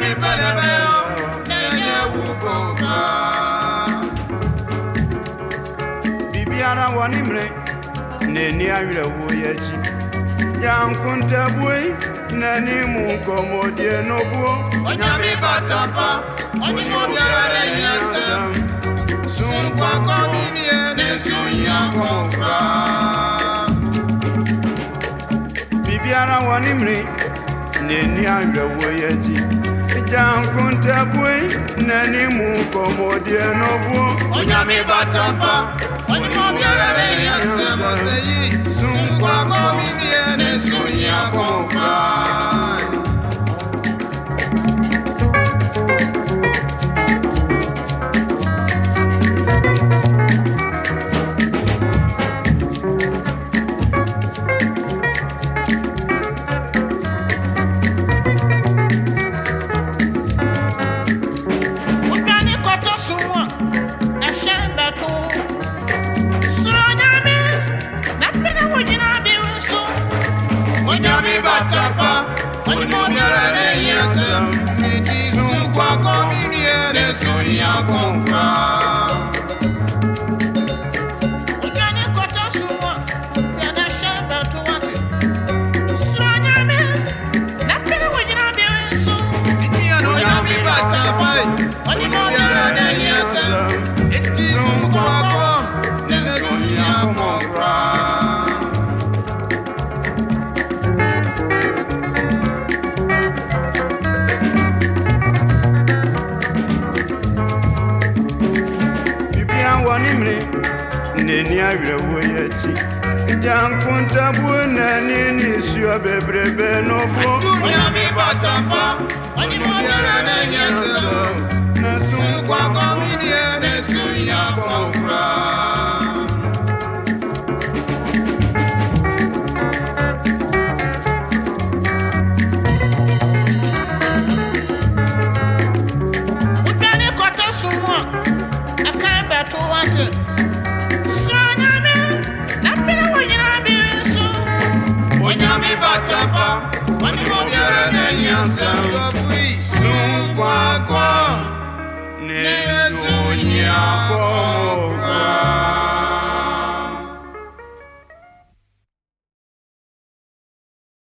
mi pẹlẹbẹ ọ lẹyẹ wù kọkà. bìbí ara wọ nímìrì n'ani awìrẹ wọ yẹ jì yankunte bui n'ani mu kọmọdé n'obuo. ọjà mi pa ọdínwó bẹrẹ rẹ yẹ sẹ sunkwa kọ mímí ẹ ní sunyà kọkà. bìbí ara wọ nímìrì n'ani awìrẹ jankunte bui nani mu komodie nobu onyami batampa onimobiarere yesu atakpa onimoni ara ne yase eti sukwa kɔmi ni yɛrɛ so yi akɔnkura. I'm wo yɛ ti jankuntabu na ni nisuo Sous quoi quoi, ne sonia quoi.